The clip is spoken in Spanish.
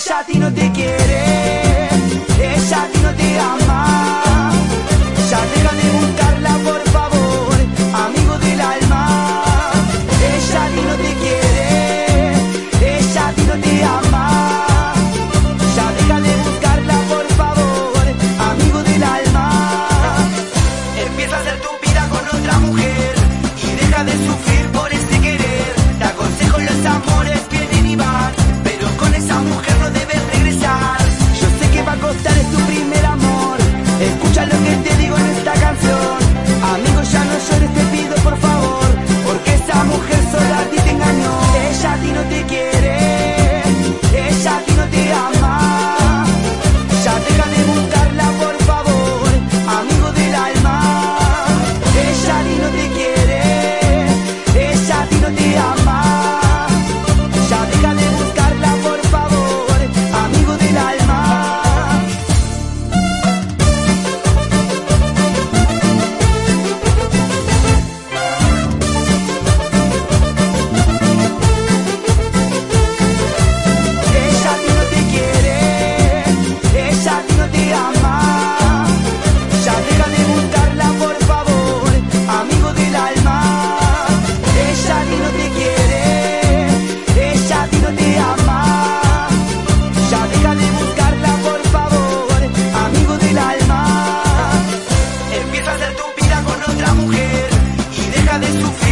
ella a ti no te quiere deja de sufrir.